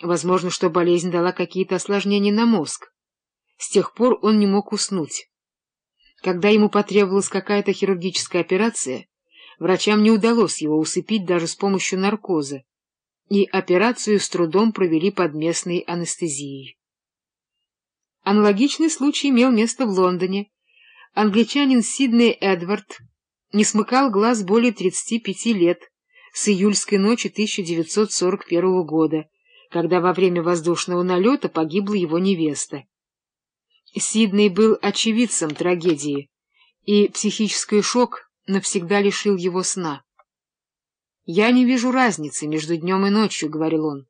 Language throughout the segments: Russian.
Возможно, что болезнь дала какие-то осложнения на мозг. С тех пор он не мог уснуть. Когда ему потребовалась какая-то хирургическая операция, врачам не удалось его усыпить даже с помощью наркоза, и операцию с трудом провели под местной анестезией. Аналогичный случай имел место в Лондоне. Англичанин Сидней Эдвард не смыкал глаз более 35 лет, с июльской ночи 1941 года, когда во время воздушного налета погибла его невеста. Сидней был очевидцем трагедии, и психический шок навсегда лишил его сна. «Я не вижу разницы между днем и ночью», — говорил он.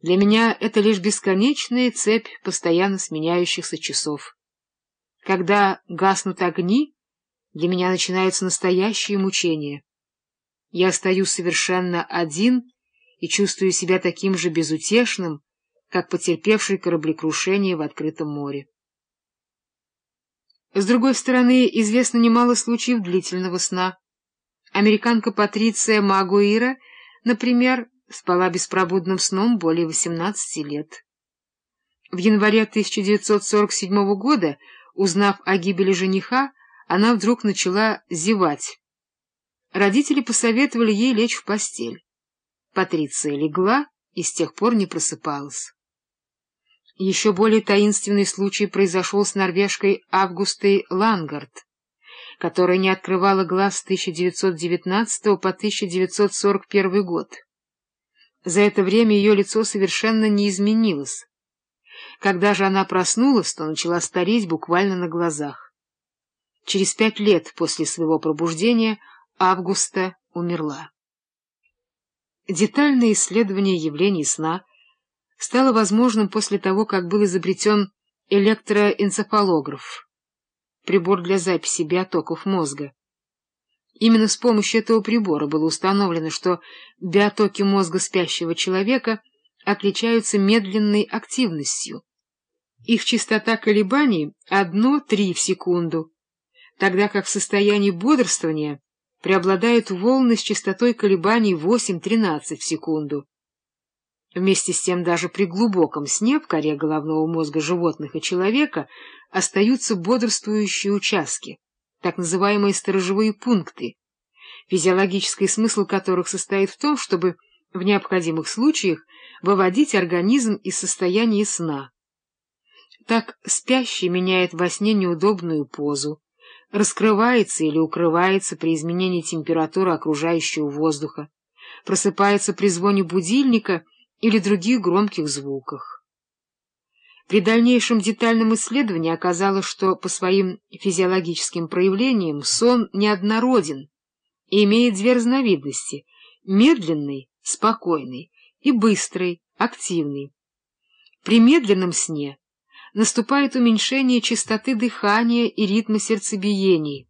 «Для меня это лишь бесконечная цепь постоянно сменяющихся часов. Когда гаснут огни, для меня начинаются настоящие мучения. Я стою совершенно один и чувствую себя таким же безутешным, как потерпевший кораблекрушение в открытом море. С другой стороны, известно немало случаев длительного сна. Американка Патриция Магуира, например, спала беспробудным сном более 18 лет. В январе 1947 года, узнав о гибели жениха, она вдруг начала зевать. Родители посоветовали ей лечь в постель. Патриция легла и с тех пор не просыпалась. Еще более таинственный случай произошел с норвежкой Августой Лангард, которая не открывала глаз с 1919 по 1941 год. За это время ее лицо совершенно не изменилось. Когда же она проснулась, то начала стареть буквально на глазах. Через пять лет после своего пробуждения Августа умерла. Детальное исследование явлений сна стало возможным после того, как был изобретен электроэнцефалограф, прибор для записи биотоков мозга. Именно с помощью этого прибора было установлено, что биотоки мозга спящего человека отличаются медленной активностью. Их частота колебаний — 1-3 в секунду, тогда как в состоянии бодрствования преобладают волны с частотой колебаний 8-13 в секунду. Вместе с тем даже при глубоком сне в коре головного мозга животных и человека остаются бодрствующие участки, так называемые сторожевые пункты, физиологический смысл которых состоит в том, чтобы в необходимых случаях выводить организм из состояния сна. Так спящий меняет во сне неудобную позу, раскрывается или укрывается при изменении температуры окружающего воздуха, просыпается при звоне будильника или других громких звуках. При дальнейшем детальном исследовании оказалось, что по своим физиологическим проявлениям сон неоднороден и имеет две разновидности — медленный, спокойный, и быстрый, активный. При медленном сне наступает уменьшение частоты дыхания и ритма сердцебиений,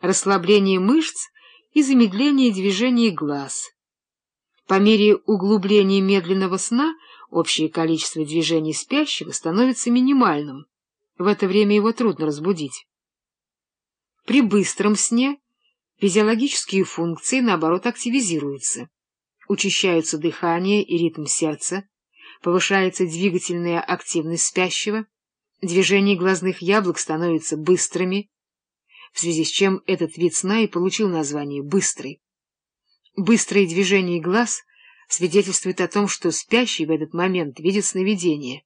расслабление мышц и замедление движений глаз. По мере углубления медленного сна общее количество движений спящего становится минимальным. В это время его трудно разбудить. При быстром сне физиологические функции, наоборот, активизируются. Учащаются дыхание и ритм сердца, повышается двигательная активность спящего, Движения глазных яблок становятся быстрыми, в связи с чем этот вид сна и получил название «быстрый». Быстрые движения глаз свидетельствуют о том, что спящий в этот момент видит сновидение.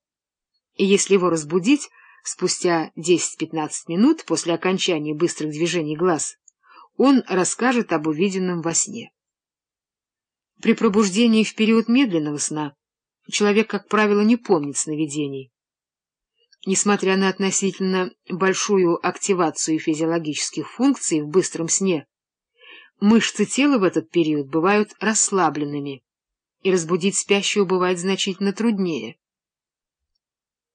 И если его разбудить спустя 10-15 минут после окончания быстрых движений глаз, он расскажет об увиденном во сне. При пробуждении в период медленного сна человек, как правило, не помнит сновидений. Несмотря на относительно большую активацию физиологических функций в быстром сне, мышцы тела в этот период бывают расслабленными, и разбудить спящего бывает значительно труднее.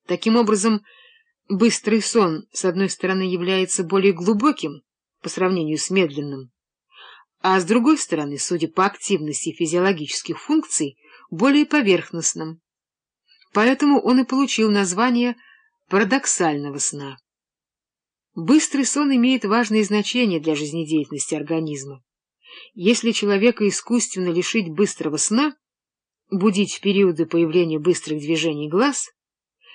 Таким образом, быстрый сон, с одной стороны, является более глубоким по сравнению с медленным, а с другой стороны, судя по активности физиологических функций, более поверхностным. Поэтому он и получил название парадоксального сна. Быстрый сон имеет важное значение для жизнедеятельности организма. Если человека искусственно лишить быстрого сна, будить в периоды появления быстрых движений глаз